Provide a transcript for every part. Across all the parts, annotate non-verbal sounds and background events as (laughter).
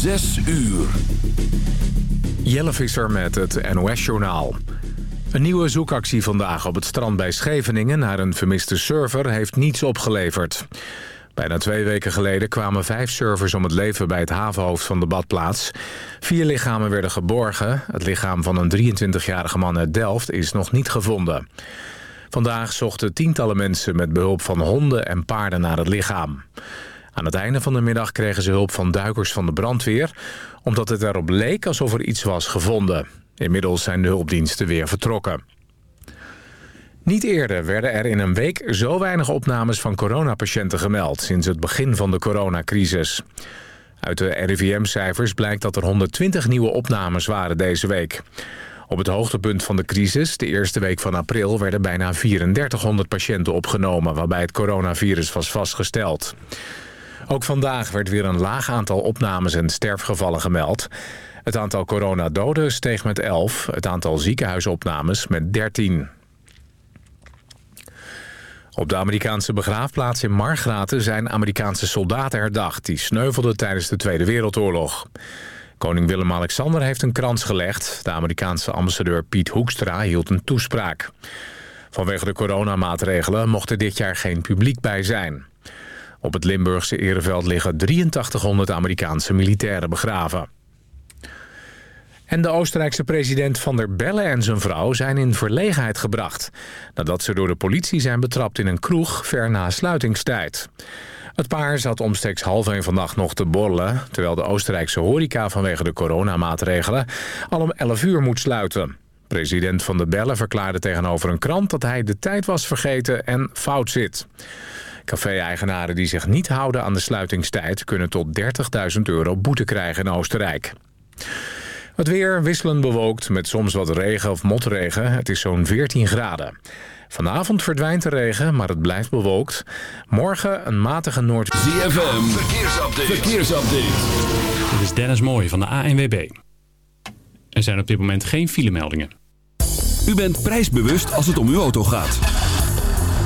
Zes uur. Jelle Visser met het NOS-journaal. Een nieuwe zoekactie vandaag op het strand bij Scheveningen... naar een vermiste surfer heeft niets opgeleverd. Bijna twee weken geleden kwamen vijf surfers om het leven... bij het havenhoofd van de badplaats. Vier lichamen werden geborgen. Het lichaam van een 23-jarige man uit Delft is nog niet gevonden. Vandaag zochten tientallen mensen met behulp van honden en paarden naar het lichaam. Aan het einde van de middag kregen ze hulp van duikers van de brandweer... omdat het erop leek alsof er iets was gevonden. Inmiddels zijn de hulpdiensten weer vertrokken. Niet eerder werden er in een week zo weinig opnames van coronapatiënten gemeld... sinds het begin van de coronacrisis. Uit de RIVM-cijfers blijkt dat er 120 nieuwe opnames waren deze week. Op het hoogtepunt van de crisis, de eerste week van april... werden bijna 3400 patiënten opgenomen... waarbij het coronavirus was vastgesteld. Ook vandaag werd weer een laag aantal opnames en sterfgevallen gemeld. Het aantal coronadoden steeg met 11, het aantal ziekenhuisopnames met 13. Op de Amerikaanse begraafplaats in Margraten zijn Amerikaanse soldaten herdacht... die sneuvelden tijdens de Tweede Wereldoorlog. Koning Willem-Alexander heeft een krans gelegd. De Amerikaanse ambassadeur Piet Hoekstra hield een toespraak. Vanwege de coronamaatregelen mocht er dit jaar geen publiek bij zijn. Op het Limburgse Ereveld liggen 8300 Amerikaanse militairen begraven. En de Oostenrijkse president Van der Bellen en zijn vrouw zijn in verlegenheid gebracht... nadat ze door de politie zijn betrapt in een kroeg ver na sluitingstijd. Het paar zat omstreeks half een vannacht nog te borrelen... terwijl de Oostenrijkse horeca vanwege de coronamaatregelen al om 11 uur moet sluiten. President Van der Bellen verklaarde tegenover een krant dat hij de tijd was vergeten en fout zit. Café-eigenaren die zich niet houden aan de sluitingstijd... kunnen tot 30.000 euro boete krijgen in Oostenrijk. Het weer wisselend bewolkt met soms wat regen of motregen. Het is zo'n 14 graden. Vanavond verdwijnt de regen, maar het blijft bewolkt. Morgen een matige noord... ZFM, verkeersupdate. verkeersupdate. Dit is Dennis Mooij van de ANWB. Er zijn op dit moment geen filemeldingen. U bent prijsbewust als het om uw auto gaat.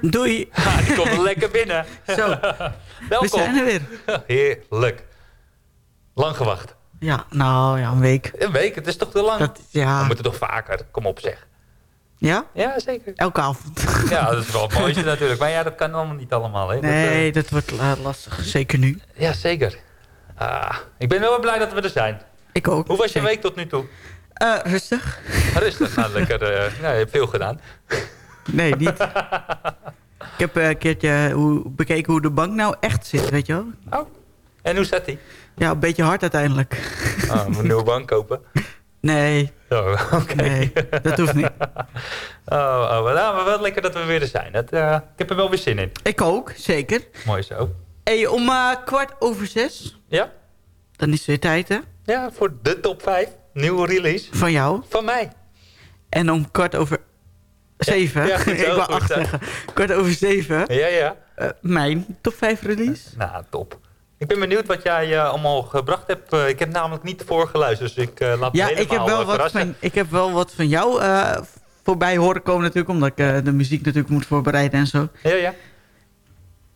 doei. Doei. Ja, die komt wel lekker binnen. Zo, Welkom. we zijn er weer. Heerlijk. Lang gewacht. Ja, nou ja, een week. Een week, het is toch te lang? Dat, ja. We moeten toch vaker. Kom op zeg. ja? Ja, zeker. Elke avond. Ja, dat is wel het mooiste natuurlijk. Maar ja, dat kan allemaal niet allemaal. Hè? Dat, Nee, eh, dat wordt la- lastig. Zeker nu. ja, zeker. Ah, ik ben wel blij dat we er zijn. Ik ook. Hoe was je week tot nu toe? Eh, rustig. Rustig. Nou, lekker. eh nou, je hebt veel gedaan. Nee, niet. ik heb eh, een keertje hoe, bekeken hoe de bank nou echt zit, weet je wel? Oh. En hoe zat hij? Ja, een beetje hard uiteindelijk. Oh, moet een nieuwe bank kopen. Nee, Oh, oké. nee, dat hoeft niet. (laughs) Oh, oh, maar, nou, maar wel lekker dat we weer er zijn. Dat, eh, ik heb er wel weer zin in. Ik ook, zeker. Mooi zo. Hey, om eh, kwart over zes, Ja? dan is het weer tijd, hè? Ja, voor de top 5. Nieuwe release. Van jou. Van mij. En om kwart over zeven, ja, (laughs) goed ik goed acht zo. zeggen. Kwart over zeven, Ja, ja. eh, mijn top 5 release. Nou, top. Ik ben benieuwd wat jij eh, allemaal gebracht hebt. Eh, ik heb namelijk niet voorgeluisterd, dus ik eh, laat me Ja, helemaal ik heb, wel eh, wat van, ik heb wel wat van jou eh, voorbij horen komen natuurlijk. Omdat ik eh, de muziek natuurlijk moet voorbereiden en zo. Ja, ja.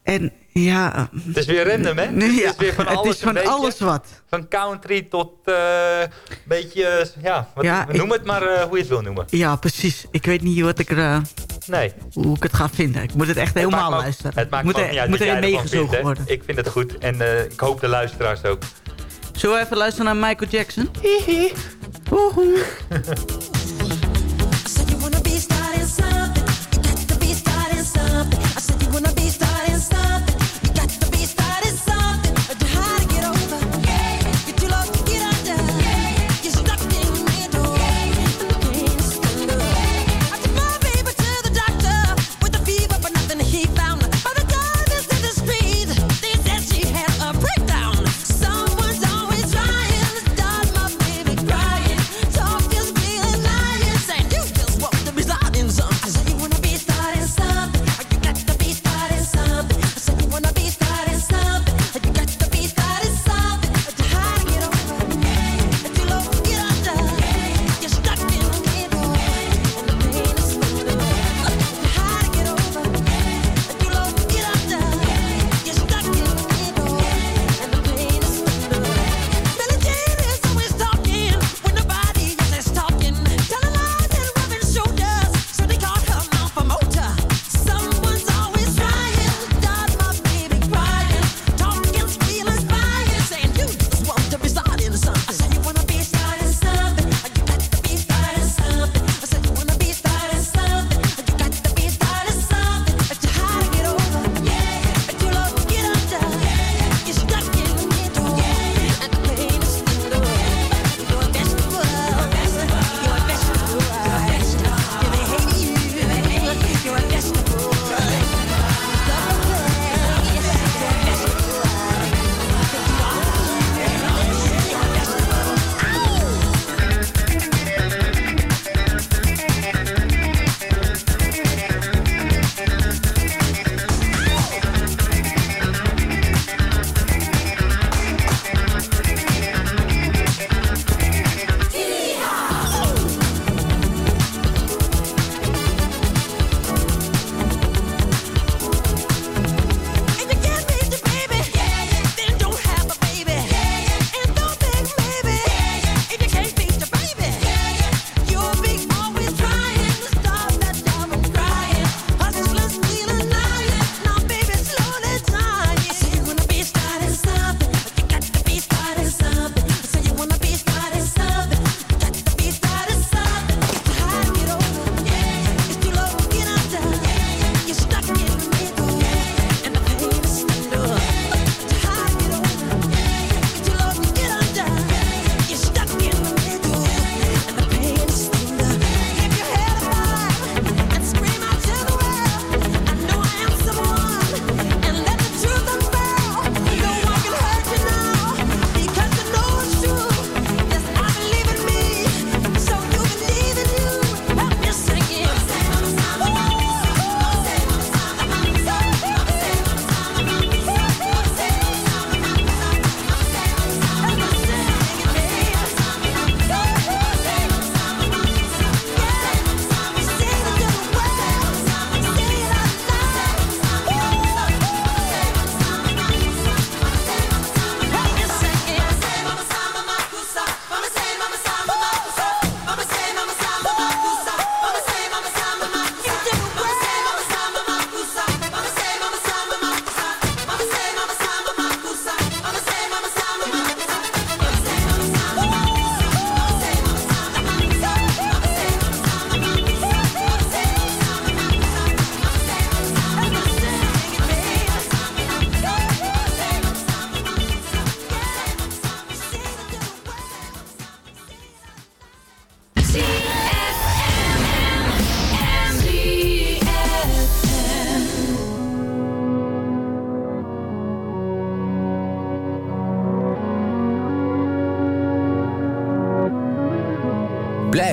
En ja... Het is weer random, hè? Nee, ja, Het is weer van alles is van een beetje. alles wat. Van country tot eh, een beetje, ja, wat, Ja, noem ik- het maar eh, hoe je het wil noemen. Ja, precies. Ik weet niet wat ik er, eh, Nee. hoe ik het ga vinden. Ik moet het echt Het helemaal me luisteren. Het maakt moet me er, niet uit moet ervan meegezogen worden. Ik vind het goed en eh, ik hoop de luisteraars ook. Zullen we even luisteren naar Michael Jackson? Woehoe. (laughs)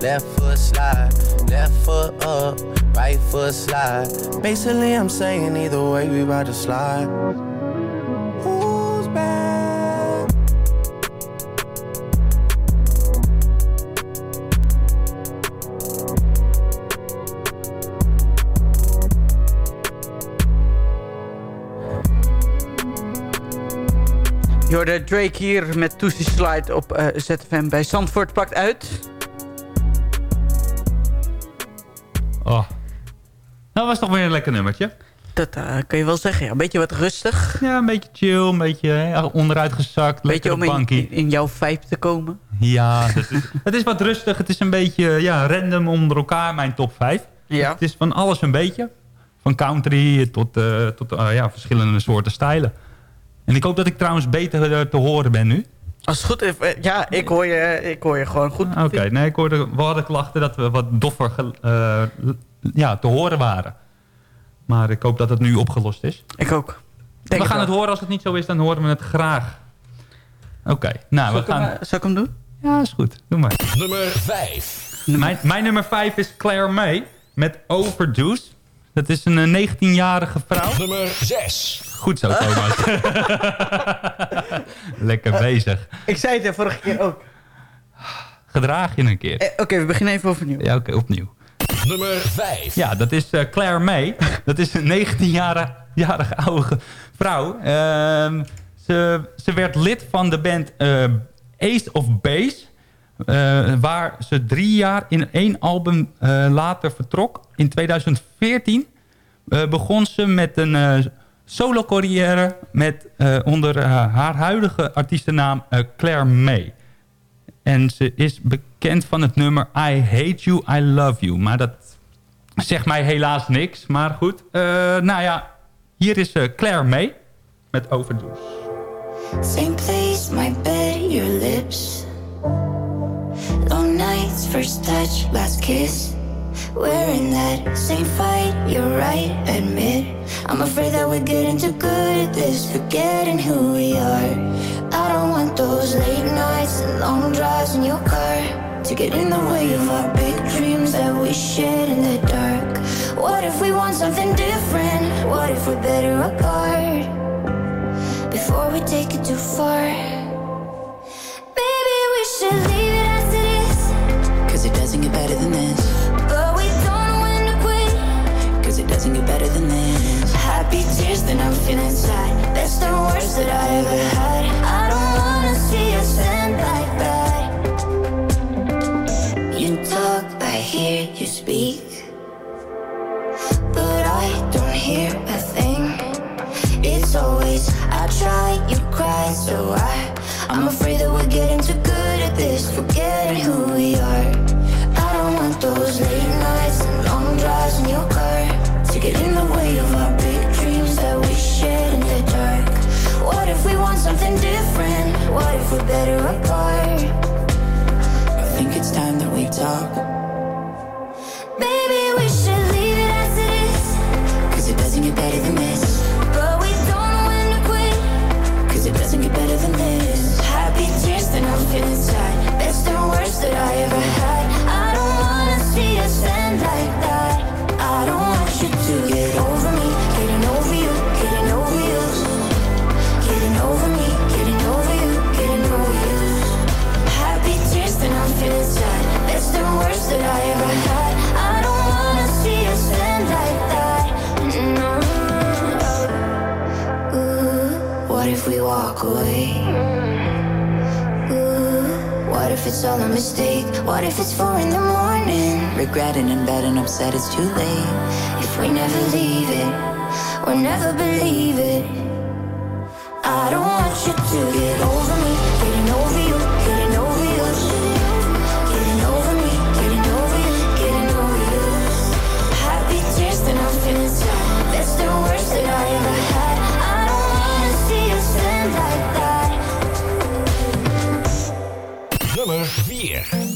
left foot slide, left foot up, right foot slide. Basically, I'm saying either way, we about to slide. Who's back? Je hoorde Drake hier met Tootsie Slide op eh, ZFM bij Zandvoort plakt uit. Was toch weer een lekker nummertje. Dat eh, kun je wel zeggen, ja. Een beetje wat rustig. Ja, een beetje chill, een beetje hè, onderuit gezakt, Beetje om in, in, in jouw vibe te komen. Ja, dat is, (laughs) het is wat rustig. Het is een beetje ja, random onder elkaar, mijn top 5. Ja. Het is van alles een beetje. Van country tot, eh, tot eh, ja, verschillende soorten stijlen. En ik hoop dat ik trouwens beter te horen ben nu. Als het goed is, ja, ik hoor je, ik hoor je gewoon goed. Oké, nee, ik hoorde, we hadden klachten dat we wat doffer ja, te horen waren. Maar ik hoop dat het nu opgelost is. Ik ook. we gaan het horen. Als het niet zo is, dan horen we het graag. Oké, nou, Zal we ik, hem, gaan... eh, zal ik hem doen? Ja, is goed. Doe maar. Nummer 5. Mijn, mijn nummer 5 is Claire May met Overdose. Dat is een eh, 19-jarige vrouw. Nummer 6. Goed zo, Thomas. (laughs) Lekker bezig. Ik zei het de vorige keer ook. Gedraag je een keer. Eh, Oké, we beginnen even overnieuw. Ja, oké, opnieuw. Nummer 5. Ja, dat is eh, Claire May. (laughs) Dat is een 19-jarige oude vrouw. Ehm, ze, ze werd lid van de band eh, Ace of Base. eh, waar ze drie jaar in één album later vertrok. In 2014 eh, begon ze met een solo carrière met, onder haar huidige artiestennaam Claire May. En ze is bekend van het nummer I Hate You, I Love You. Maar dat zegt mij helaas niks. Maar goed, Eh, nou ja, hier is eh, Claire May met Overdose. Same place, my bed, your lips. Long nights, first touch, last kiss. We're in that same fight, you're right, admit. I'm afraid that we're getting too good at this, forgetting who we are. I don't want those late nights and long drives in your car to get in the way of our big dreams that we shared in the dark. What if we want something different? What if we're better apart? before we take it too far. Maybe we should leave it as it is. Cause it doesn't get better than this. But we don't know when to quit. Cause it doesn't get better than this. Happy tears, then I'm feeling sad. That's the worst that I ever had. I don't wanna see us end like hear you speak. But I don't hear a thing. It's always I try, you cry, so I I'm afraid that we're getting too good at this, forgetting who we are. I don't want those late nights and long drives in your car to get in the way of our big dreams that we shared in the dark. What if we want something different? What if we're better apart? I think it's time that we talk. But we don't know when to quit. Cause it doesn't get better than this. Happy tears, then I'm feeling sad. Best and worst that I ever had. We walk away? Ooh, what if it's all a mistake? What if it's four in the morning? Regretting in bed and upset it's too late. If we never leave it, we'll never believe it. I don't want you to get over me, 4.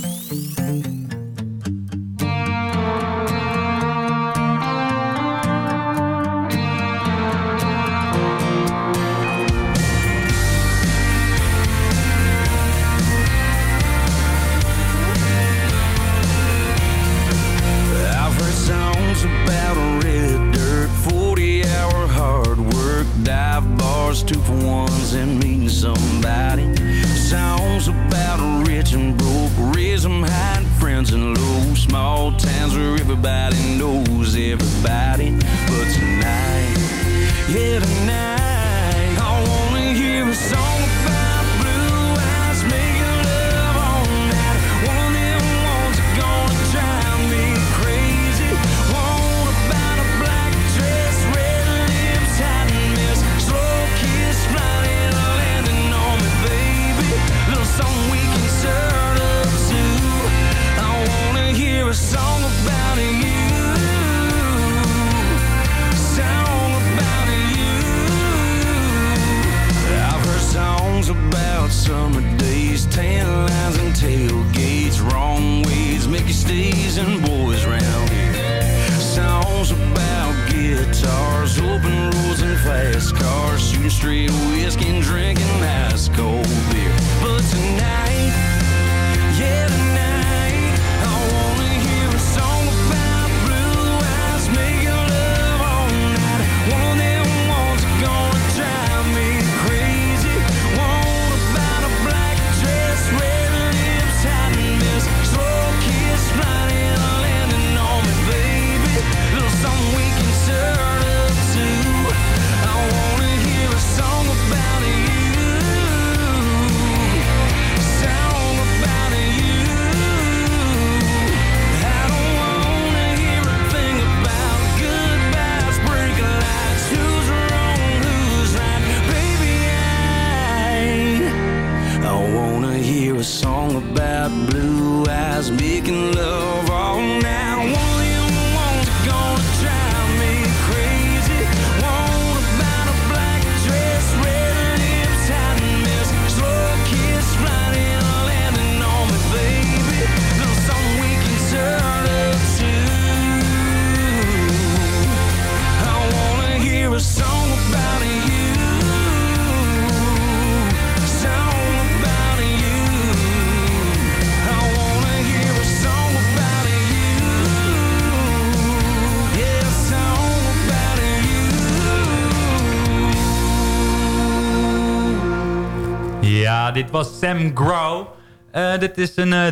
Was Sam Grow. Eh, dit is een eh,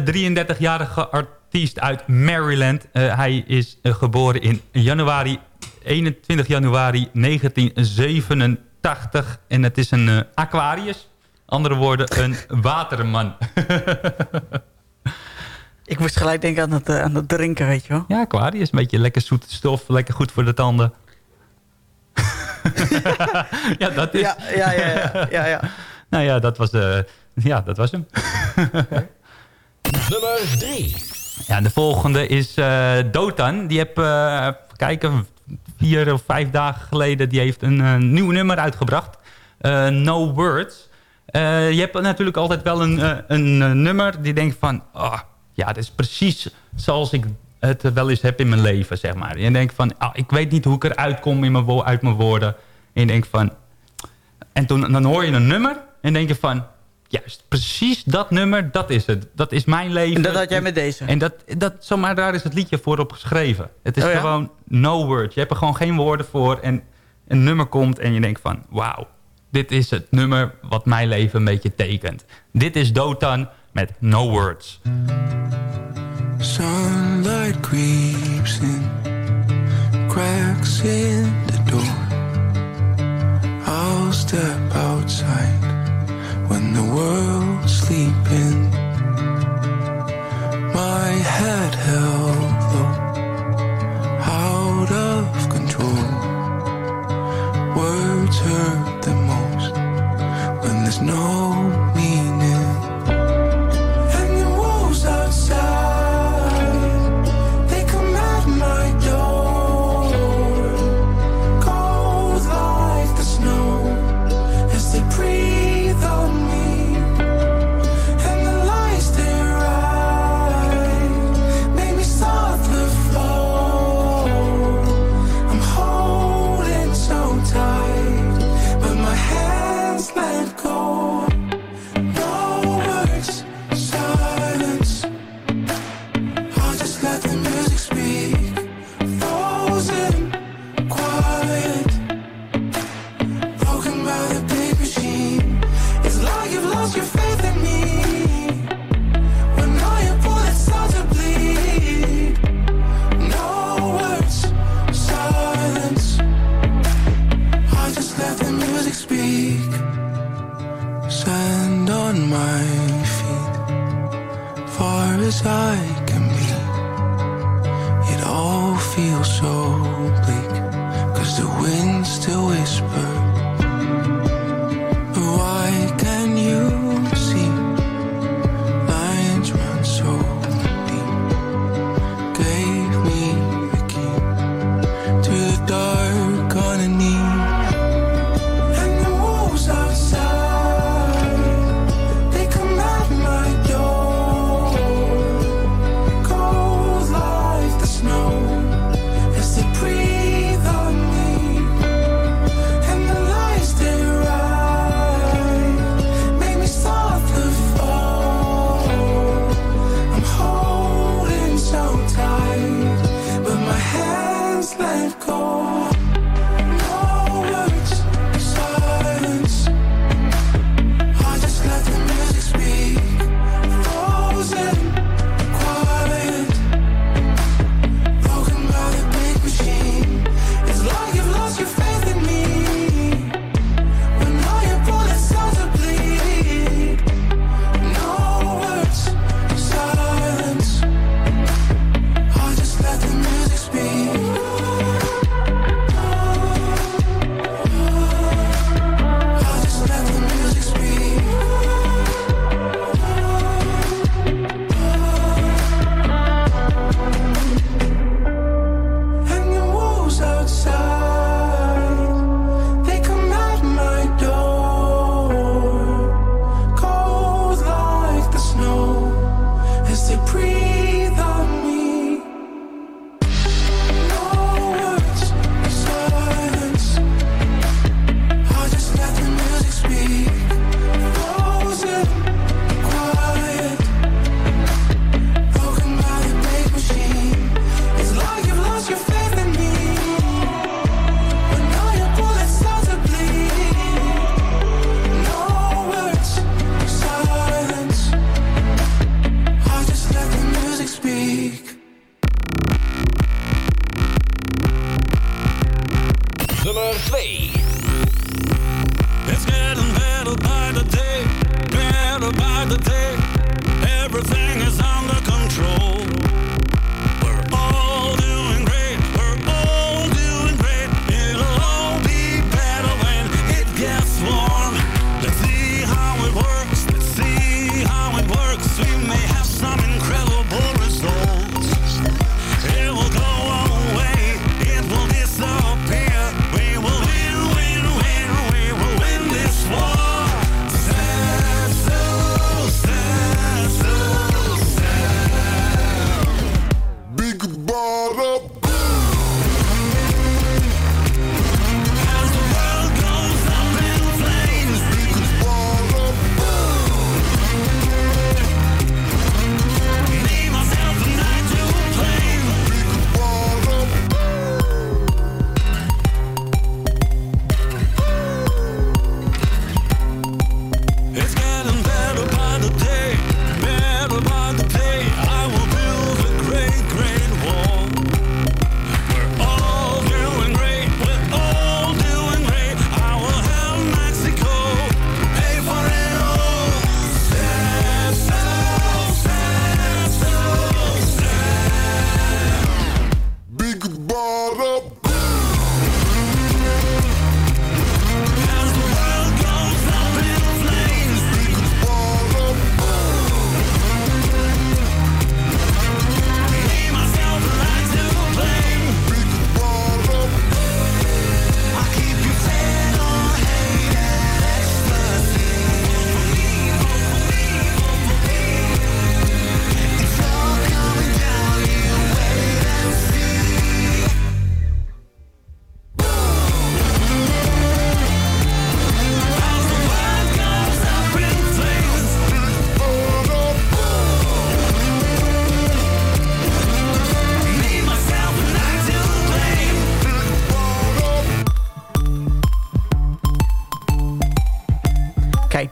33-jarige artiest uit Maryland. Eh, hij is eh, geboren in januari, 21 januari 1987. En het is een eh, Aquarius. Andere woorden, een (laughs) waterman. Ik moest gelijk denken aan het, eh, aan het drinken, weet je wel. Ja, Aquarius. Een beetje lekker zoete stof. Lekker goed voor de tanden. (laughs) (laughs) ja, dat is... Ja, ja, ja, ja, ja, ja. nou ja, dat was, eh, (laughs) ja, dat was hem. Nummer 3. Ja, de volgende is eh, Dotan. Die heb, even kijken, vier of vijf dagen geleden... die heeft een eh, nieuw nummer uitgebracht. No Words. Je hebt natuurlijk altijd wel een, een nummer die denkt van... ah, ja, dat is precies zoals ik het wel eens heb in mijn leven, zeg maar. En je denkt van, ah, ik weet niet hoe ik eruit kom in mijn uit mijn woorden. En je denkt van... En toen, dan hoor je een nummer en denk je van... Juist, precies dat nummer, dat is het. Dat is mijn leven. En dat had jij met deze? En dat, dat, zomaar daar is het liedje voor op geschreven. Het is Oh ja? gewoon no word. Je hebt er gewoon geen woorden voor. En een nummer komt en je denkt van... Wauw, dit is het nummer wat mijn leven een beetje tekent. Dit is Dotan met No Words. Sunlight creeps in, cracks in the door. I'll step outside when the world's sleeping. My head held low, out of control. Words hurt the most when there's no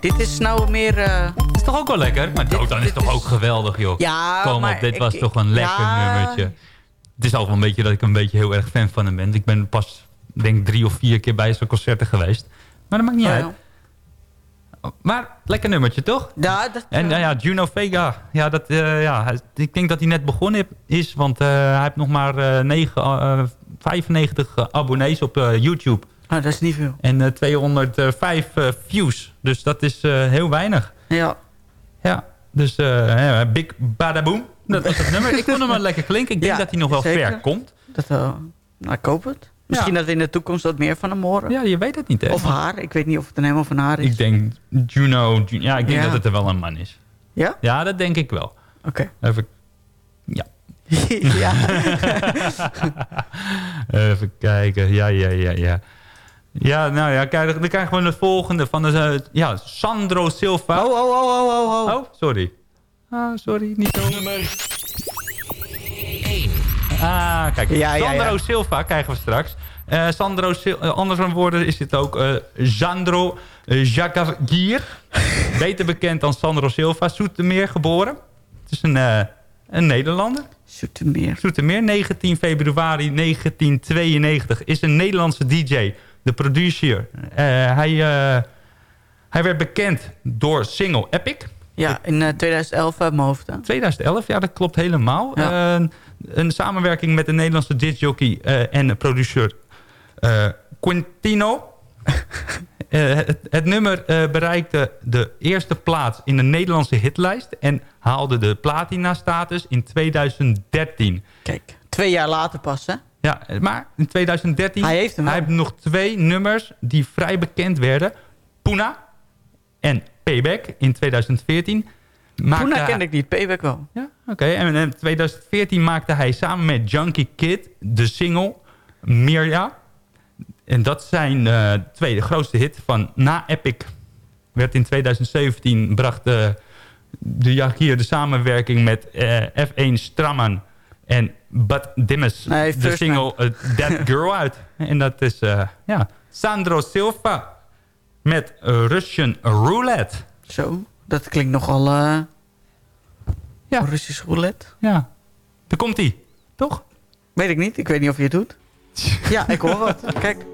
dit is nou meer... eh, is toch ook wel lekker? Maar is dit toch is- ook geweldig, joh. Ja, Kom maar op, dit ik- was toch een lekker ja. nummertje. Het is wel een beetje dat ik een beetje heel erg fan van hem ben. Ik ben pas, denk drie of vier keer bij zijn concerten geweest. Maar dat maakt niet Oh, uit. Maar lekker nummertje, toch? Ja, dat, En nou ja, Juno Vega. Ja, dat, eh, ja, ik denk dat hij net begonnen is. Want eh, hij heeft nog maar eh, eh, 95 abonnees op eh, YouTube. Ah, dat is niet veel. En eh, 205 eh, views. Dus dat is eh, heel weinig. Ja. Ja, dus eh, Big Badaboom. Dat was het (laughs) nummer. Ik vond hem wel lekker klinken. Ik denk Ja, dat hij nog wel zeker. ver komt. Dat, eh, nou, ik hoop het. Misschien dat we in de toekomst wat meer van hem horen. Ja, je weet het niet, hè? Of haar. Ik weet niet of het een of een haar is. Ik denk Juno... Ju- Ja, ik denk Ja. dat het er wel een man is. Ja? Ja, dat denk ik wel. Oké. Even... Ja. (laughs) ja. (laughs) Even kijken. Ja, ja, ja, ja. Ja, nou ja, kijk, dan krijgen we het volgende van de, eh, ja, Sandro Silva. Oh, oh, oh, oh, oh. Oh, sorry. Ah, sorry, niet zo. Nummer Ah, kijk. Ja, Sandro ja. Silva krijgen we straks. Eh, Sandro Sil eh, anders van woorden is dit ook eh Sandro uh, Jacavir. (laughs) Beter bekend dan Sandro Silva. Zoetermeer geboren. Het is een, eh, een Nederlander. Zoetermeer. Zoetermeer, 19 februari 1992. Is een Nederlandse DJ. De producer. Eh, hij, eh, hij werd bekend door single Epic. Ja, in eh, 2011 uit mijn hoofd. hè? 2011, ja, dat klopt helemaal. Ja. Eh, een samenwerking met de Nederlandse discjockey eh, en producer eh Quintino. (laughs) Eh, het, het nummer eh, bereikte de eerste plaats in de Nederlandse hitlijst... en haalde de platina-status in 2013. Kijk, twee jaar later pas, hè? Ja, maar in 2013... Hij heeft hem hij heeft nog twee nummers die vrij bekend werden. Puna en Payback in 2014. Maakte Toen hij- kende ik niet, Payback wel. ja, oké. En in 2014 maakte hij samen met Junkie Kid de single Mirja. En dat zijn eh twee de grootste hit van na Epic. Werd in 2017 bracht eh, de Jagier de samenwerking met eh, F1 Stramman en Bud Dimmes Nee, de single eh, That Girl uit. En dat is eh, ja, Sandro Silva met Russian Roulette. Zo, dat klinkt nogal... eh Ja. Russisch roulette. Ja, daar komt hij, toch? Weet ik niet, ik weet niet of je het doet. (laughs) ja, ik hoor wat. Kijk.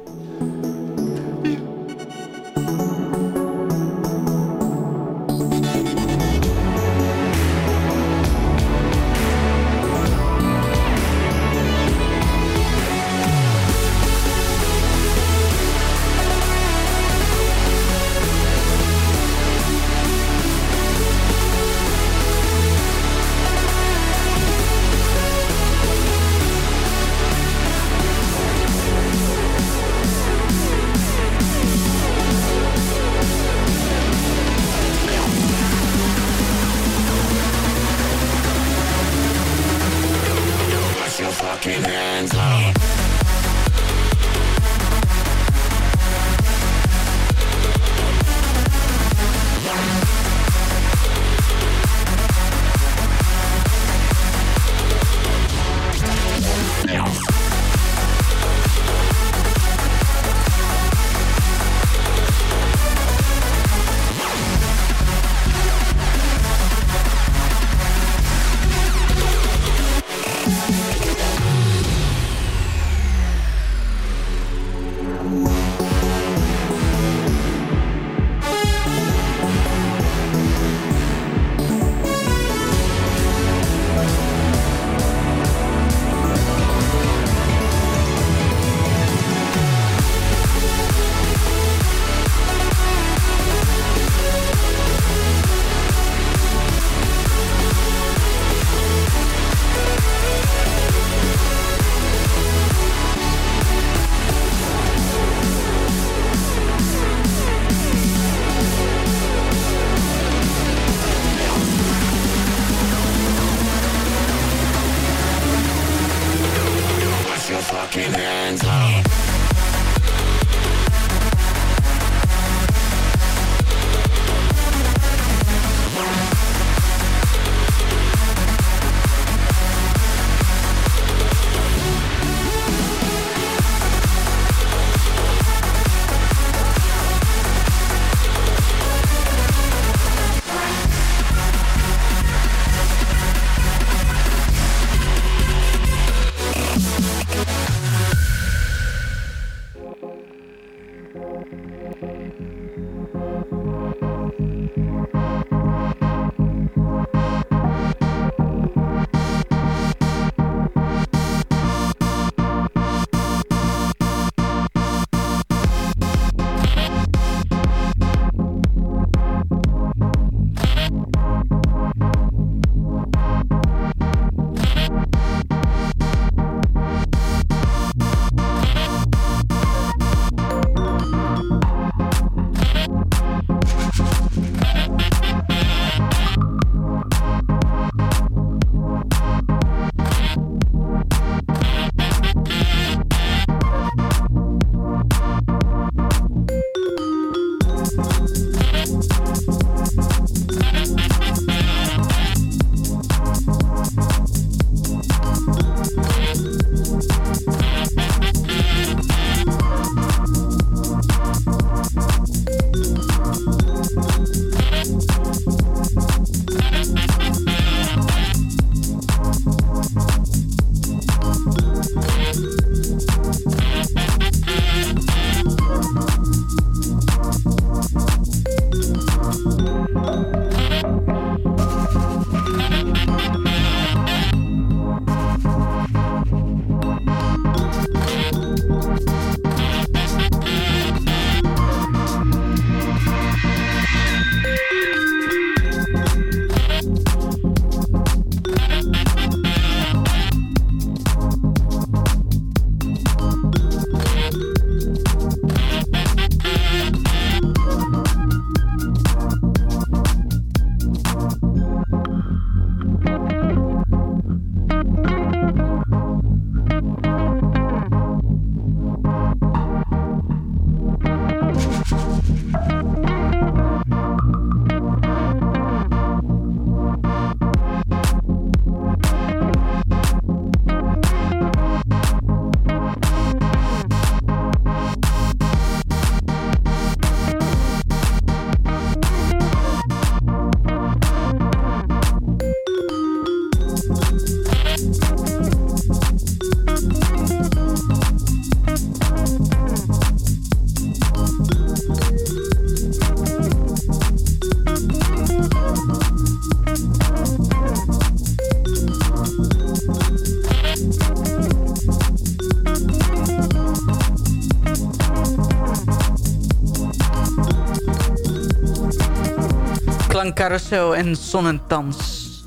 Carousel en Sonnentans.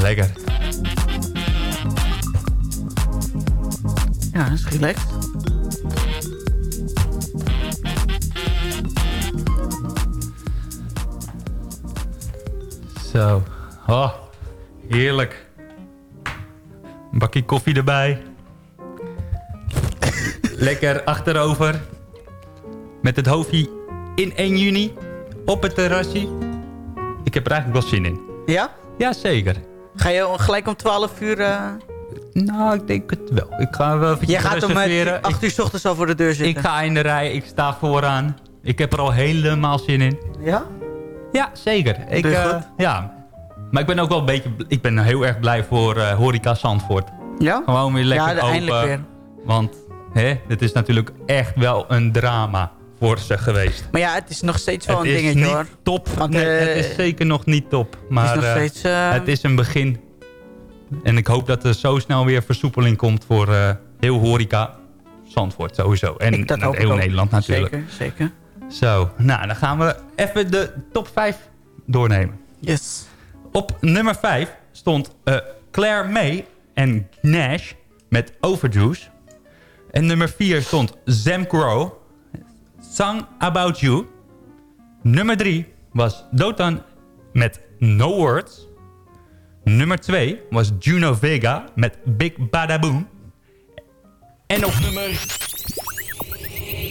Lekker. Ja, is relaxed. Zo. Oh, heerlijk. Een bakje koffie erbij. (laughs) Lekker achterover. Met het hoofdje in 1 juni. Op het terrasje. Ik heb er eigenlijk wel zin in. Ja? Jazeker. Ga je gelijk om 12 uur... eh, Nou, ik denk het wel. Ik ga wel even Jij gaat om reserveren. 8 uur s ochtends al voor de deur Ik zitten. ga in de rij. Ik sta vooraan. Ik heb er al helemaal zin in. Ja? Ja, zeker. Ik, je eh, goed? ja. Maar ik ben ook wel een beetje... Ik ben heel erg blij voor eh, Horeca Zandvoort. Ja? Gewoon weer lekker Ja, open. eindelijk weer. Want hè, het is natuurlijk echt wel een drama geweest. Maar ja, het is nog steeds wel het een is dingetje niet hoor. top. Want, nee, eh, het is zeker nog niet top. Maar nog eh, steeds, eh, het is een begin. En ik hoop dat er zo snel weer versoepeling komt voor eh, heel horeca Zandvoort sowieso. En Ik- dat hoop heel. Nederland natuurlijk. Zeker, zeker. Zo, nou dan gaan we even de top 5 doornemen. Yes. Op nummer 5 stond eh, Claire May en Nash met Overdose. En nummer 4 stond Sam Crow, Song About You. Nummer 3 was Dotan met No Words. Nummer 2 was Juno Vega met Big Bada Boom. En op nummer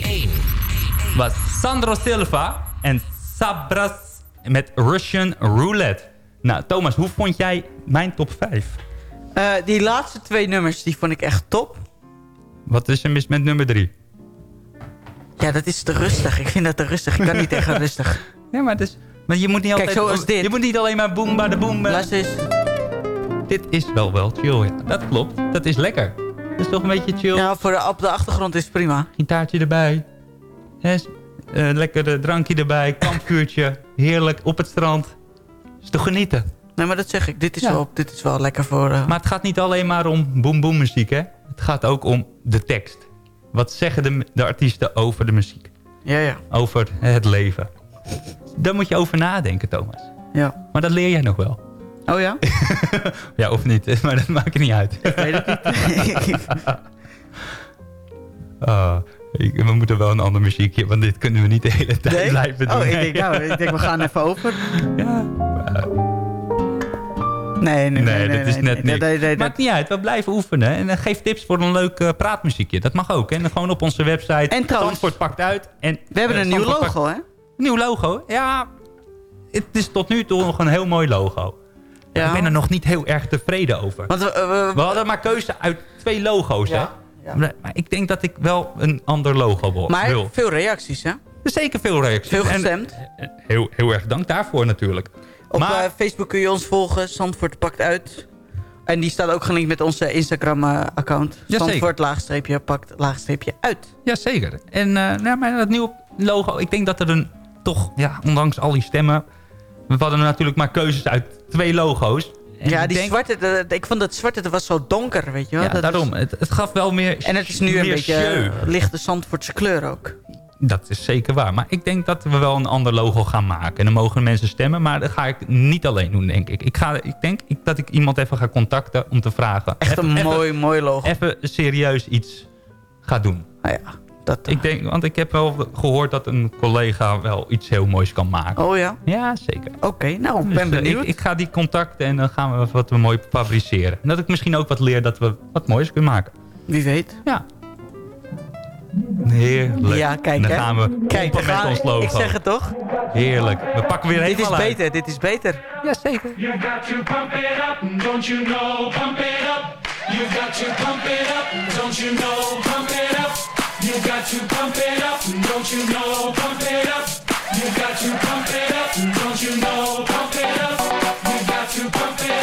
1 was Sandro Silva en Sabras met Russian Roulette. Nou, Thomas, hoe vond jij mijn top 5? Eh, die laatste twee nummers, die vond ik echt top. Wat is er mis met nummer 3? Ja, dat is te rustig. Ik vind dat te rustig. Ik kan niet tegen rustig. (laughs) Ja, maar, dus, maar je moet niet Kijk, altijd... zoals dit. Je moet niet alleen maar boom, bada boom. eh. Luister eens. Dit is wel wel chill, ja. Dat klopt. Dat is lekker. Dat is toch een beetje chill. Ja, voor de, op de achtergrond is het prima. Gitaartje erbij. Hè, s- eh, lekker drankje erbij. Kampvuurtje. Heerlijk. Op het strand. Is te genieten. Nee, maar dat zeg ik. Dit is, Ja. wel, dit is wel lekker voor... eh, Maar het gaat niet alleen maar om boom boom muziek, hè. Het gaat ook om de tekst. Wat zeggen de, de artiesten over de muziek? Ja, ja. Over het leven. Daar moet je over nadenken, Thomas. Ja. Maar dat leer jij nog wel. Oh ja? (laughs) Ja, of niet. (laughs) Maar dat maakt niet uit. Ik weet het niet. (laughs) Ah, ik- we moeten wel een ander muziekje, want dit kunnen we niet de hele tijd Nee? blijven doen. Oh, ik denk, nou, ik denk, we gaan even over. Ja. Nee, nee, Nee, nee. dat is net nee, Maakt niet uit, we blijven oefenen. En eh, geef tips voor een leuk eh, praatmuziekje. Dat mag ook. hè. En gewoon op onze website. En trouwens- pakt uit. En, We hebben eh, een nieuw logo, hè? Nieuw logo? Ja, het is tot nu toe nog een heel mooi logo. Ja. Ik ben er nog niet heel erg tevreden over. Want we, hadden maar keuze uit twee logo's, Ja, hè? ja. Maar, ik denk dat ik wel een ander logo wil. maar veel reacties, hè? Er zeker veel reacties. Veel gestemd. en heel, heel erg dank daarvoor natuurlijk. Op maar eh, Facebook kun je ons volgen. Zandvoort pakt uit. En die staat ook gelinkt met onze Instagram-account. Zandvoort laagstreepje pakt laagstreepje uit. Jazeker. En eh, nou, maar dat nieuwe logo, ik denk dat er een toch, ja, ondanks al die stemmen... We hadden natuurlijk maar keuzes uit twee logo's. En ja, die denk- zwarte, de- de- ik vond dat zwarte, dat was zo donker, weet je wel. Ja, Dat is- daarom. Het, het gaf wel meer en het is nu een beetje lichte Zandvoortse kleur ook. Dat is zeker waar. Maar ik denk dat we wel een ander logo gaan maken. En dan mogen mensen stemmen. Maar dat ga ik niet alleen doen, denk ik. Ik, ga, ik denk ik- dat ik iemand even ga contacten om te vragen. Echt een Even- mooi, mooi logo. Even serieus iets ga doen. Nou ja, dat... Ik denk, want ik heb wel gehoord dat een collega wel iets heel moois kan maken. Oh ja? Ja, zeker. Oké, nou, ik Dus, ben eh, benieuwd. ik, ik ga die contacten en dan gaan we wat we mooi fabriceren. En dat ik misschien ook wat leer dat we wat moois kunnen maken. Wie weet. Ja. Heerlijk. Ja, kijk En dan hè. gaan we Kijk, we gaan- met ons logo. Ik zeg het toch? Heerlijk. We pakken weer Dit is beter, dit is beter. Ja, zeker. You got to pump it up, don't you know? Pump it up. You got to pump it up, don't you know? Pump it up. You got to pump it up, don't you know? Pump it up. You got to pump it up, don't you know? Pump it up. You got to pump it up,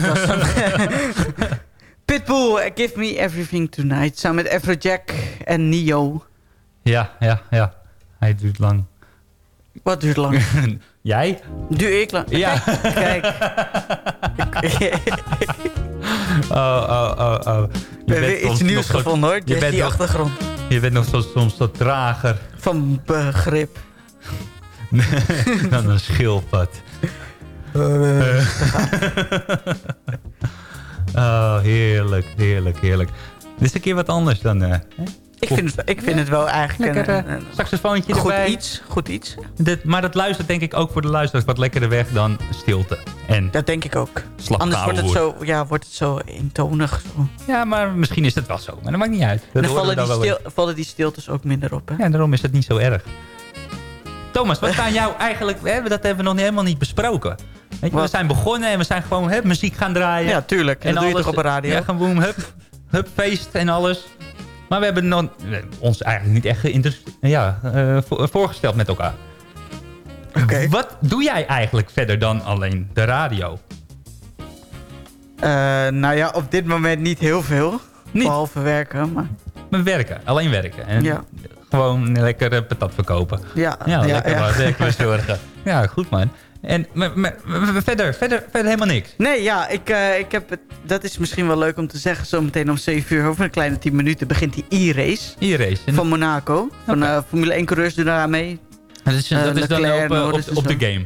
dat was. (laughs) Pitbull, Give Me Everything Tonight. Samen met Afrojack en Nio. Ja, ja, ja. Hij duurt lang. Wat duurt lang? (laughs) Jij? Duur ik lang? Ja. Kijk. (laughs) oh, oh, oh, oh. Je bent iets nieuws gevonden hoor. Je bent die achtergrond. Je bent nog soms wat trager. Van begrip. Dan een schilpad. Eh, (laughs) oh, heerlijk, heerlijk, heerlijk. Dit is een keer wat anders dan... eh, hè? Ik vind, het, ik vind het wel eigenlijk Lekker, een, eh, een saxofoontje goed erbij. iets. Goed iets. Dit, maar dat luistert denk ik ook voor de luisteraars wat lekkerder weg dan stilte. En Dat denk ik ook. Anders wordt het, zo, ja, wordt het zo eentonig. Zo. Ja, maar misschien is het wel zo. Maar dat maakt niet uit. Dat dan vallen die, stil, vallen die stiltes ook minder op. Hè? Ja, daarom is het niet zo erg. Thomas, wat gaan jou eigenlijk... Hè, dat hebben we nog niet, helemaal niet besproken. Weet je, we zijn begonnen en we zijn gewoon hè, muziek gaan draaien. Ja, tuurlijk. En dat doe je toch op de radio? Ja, gewoon hup, hup, feest en alles. Maar we hebben hebben ons eigenlijk niet echt ja, eh, vo- voorgesteld met elkaar. Oké. Wat doe jij eigenlijk verder dan alleen de radio? Eh, nou ja, op dit moment niet heel veel. Niet? Behalve werken. Maar Maar werken, alleen werken. En Ja. Gewoon lekker eh, patat verkopen. ja, Ja, ja, lekker ja. maar, lekker zorgen. (laughs) Ja, goed man. En maar, maar- maar verder, verder, verder helemaal niks. Nee, ja, ik, eh, ik heb het, dat is misschien wel leuk om te zeggen. Zometeen om 7 uur, over een kleine 10 minuten, begint die e-race E-race. Van Monaco. Van eh, Formule 1 coureurs doen daar mee. Dat is, eh, dat is dan op, eh, op, op de game.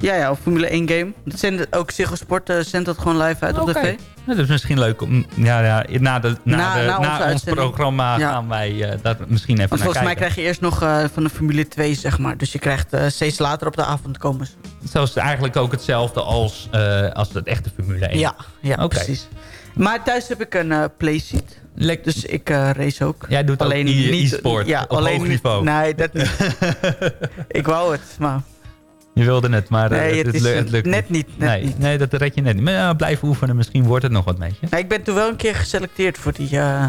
Ja, ja, Formule 1 game. Dat zendt ook Ziggo Sport eh, zendt dat gewoon live uit op Oké. tv. Dat is misschien leuk om... Ja, ja, na, de, na, Na- de, na onze na ons programma Ja. gaan wij eh, daar misschien even Want naar volgens mij kijken. krijg je eerst nog eh, van de Formule 2, zeg maar. Dus je krijgt steeds later op de avond komen ze. Zoals eigenlijk ook hetzelfde als, als het echte Formule 1. Ja, ja precies. Maar thuis heb ik een playseat. Lek- Dus ik race ook. Jij doet alleen e- e-sport ja, op alleen hoog niveau. Nee, dat (laughs) niet. ik wou het, maar Je wilde het, maar eh, Nee, het is, eh, lukt net niet, net nee, niet. nee, dat red je net niet. Maar ja, blijf oefenen, misschien wordt het nog wat met je. nee, ik ben toen wel een keer geselecteerd voor die... eh,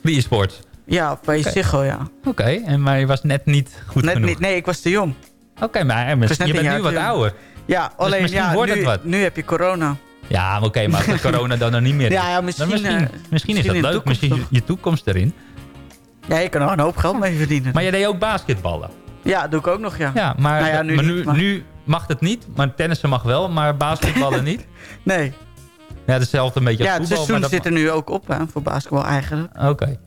Wie sport? ja, bij Oké. Ziggo, ja. Oké, en maar je was net niet goed Net genoeg. niet, nee, ik was te jong. Oké, maar eh, misschien, je bent nu wat ouder. Ja, alleen misschien ja, wordt nu, het wat. nu heb je corona. Ja, maar oké, maar als (laughs) de corona dan nog niet meer. Ja, ja, misschien, misschien, misschien, misschien is dat leuk, toekomst misschien je toekomst erin. Ja, je kan er een hoop geld mee verdienen. Maar je deed ook basketballen. Ja, doe ik ook nog, ja. Ja, maar, Nou ja, nu maar nu, mag het niet. Maar tennissen mag wel, maar basketballen niet. (laughs) Nee. Ja, hetzelfde een beetje Ja, als het voetbal. seizoen maar dat zit er nu ook op hè, voor basketbal eigenlijk. Oké.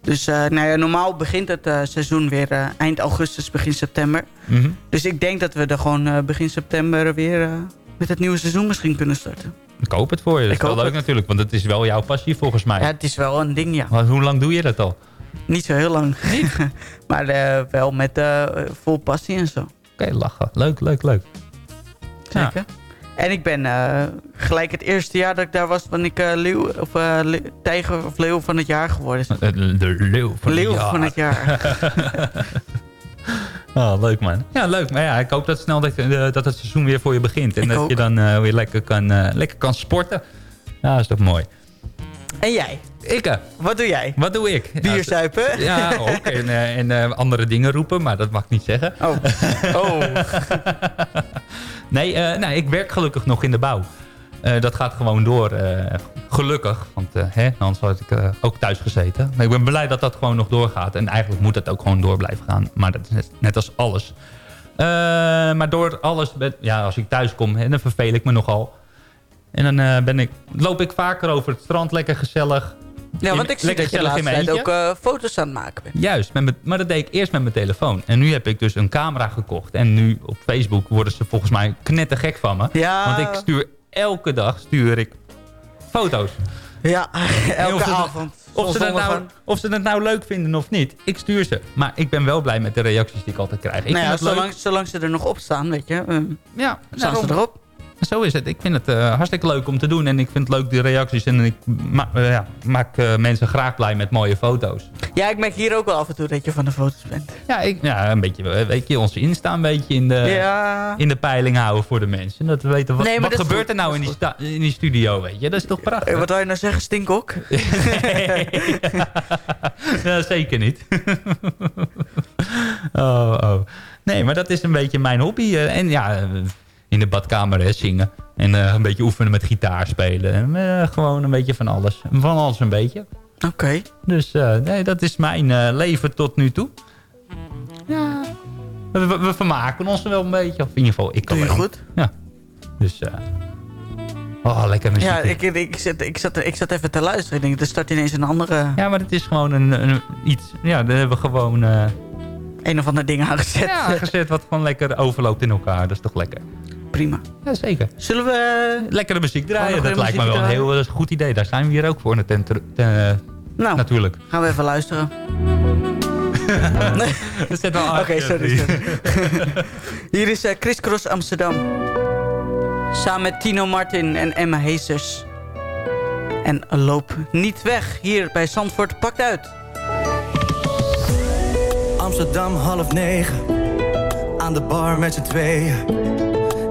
Dus eh, nou ja, normaal begint het eh, seizoen weer eh, eind augustus, begin september. Mhm. Dus ik denk dat we er gewoon begin september weer met het nieuwe seizoen misschien kunnen starten. Ik hoop het voor je. Dat Ik is wel leuk het. natuurlijk, want het is wel jouw passie volgens mij. Ja, het is wel een ding, ja. Maar hoe lang doe je dat al? Niet zo heel lang. (laughs) maar eh, wel met eh, vol passie en zo. Oké, lachen. Leuk, leuk, leuk. Zeker. En ik ben eh, gelijk het eerste jaar dat ik daar was... ben ik eh, leeuw, of, eh, tijger of leeuw van het jaar geworden. De leeuw van leeuw het jaar. van het jaar. Oh, (laughs) leuk man. Ja, leuk. Maar ja, ik hoop dat snel dat, dat het seizoen weer voor je begint. En Ik dat ook. je dan eh, weer lekker kan, eh, lekker kan sporten. Ja, is toch mooi. en jij? Ik, eh, Wat doe jij? wat doe ik? Bier Ja, zuipen? Ja, ook. (laughs) En, eh, en eh, andere dingen roepen, maar dat mag ik niet zeggen. Oh. (laughs) oh. Nee, eh, nou, ik werk gelukkig nog in de bouw. Eh, dat gaat gewoon door, eh, gelukkig. Want eh, hè, anders had ik eh, ook thuis gezeten. Maar ik ben blij dat dat gewoon nog doorgaat. En eigenlijk moet dat ook gewoon door blijven gaan. Maar dat is net, net als alles. Eh, maar door alles, ja, als ik thuis kom, hè, dan verveel ik me nogal. En dan eh, ben ik, loop ik vaker over het strand, lekker gezellig. Ja, In- want ik zie dat je de tijd ook eh, foto's aan het maken bent. Juist, met maar dat deed ik eerst met mijn telefoon. En nu heb ik dus een camera gekocht. En nu op Facebook worden ze volgens mij knettergek van me. Ja. Want ik stuur elke dag stuur ik foto's. Ja, (laughs) elke ze- avond. Of ze, dat nou, of ze dat nou leuk vinden of niet, ik stuur ze. Maar ik ben wel blij met de reacties die ik altijd krijg. Ik nou ja, zolang, zolang ze er nog op staan, weet je. eh, Ja, staan ze erop. Zo is het. Ik vind het eh, hartstikke leuk om te doen. En ik vind het leuk, die reacties. En ik ma eh, ja, maak eh, mensen graag blij met mooie foto's. Ja, ik merk hier ook wel af en toe dat je van de foto's bent. Ja, ik, ja een beetje, weet je, onze Insta een beetje in de, Ja. in de peiling houden voor de mensen. Dat we weten, wat, Nee, wat gebeurt goed, er nou in die, in die studio, weet je? Dat is toch prachtig? Wat wil je nou zeggen, stinkok? (laughs) Ja, zeker niet. (laughs) oh, oh. Nee, maar dat is een beetje mijn hobby. En ja, in de badkamer hè, zingen. En eh, een beetje oefenen met gitaar spelen. En, eh, gewoon een beetje van alles. Van alles een beetje. Oké. Dus eh, nee, dat is mijn leven tot nu toe. Ja. We, we, we vermaken ons er wel een beetje. Of in ieder geval, ik Doe je alleen. goed? Ja. Dus, oh, lekker muziek. Ja, ik, ik, zat, ik, zat, ik zat even te luisteren. Ik denk, er start ineens een andere... Ja, maar het is gewoon een, een iets... Ja, daar hebben we gewoon... een of ander ding aangezet. Ja, gezet wat gewoon lekker overloopt in elkaar. Dat is toch lekker. Prima. Ja, zeker. Zullen we... Lekkere muziek draaien. Dat lijkt me wel een heel dat is een goed idee. Daar zijn we hier ook voor. Ten, ten, ten- Nou, natuurlijk. gaan we even luisteren. (laughs) Dat zit wel Oké, sorry. sorry. (laughs) Hier is eh, Chris Cross Amsterdam. Samen met Tino Martin en Emma Heesters. En loop niet weg. Hier bij Zandvoort. Pakt uit. Amsterdam half negen, aan de bar met z'n tweeën.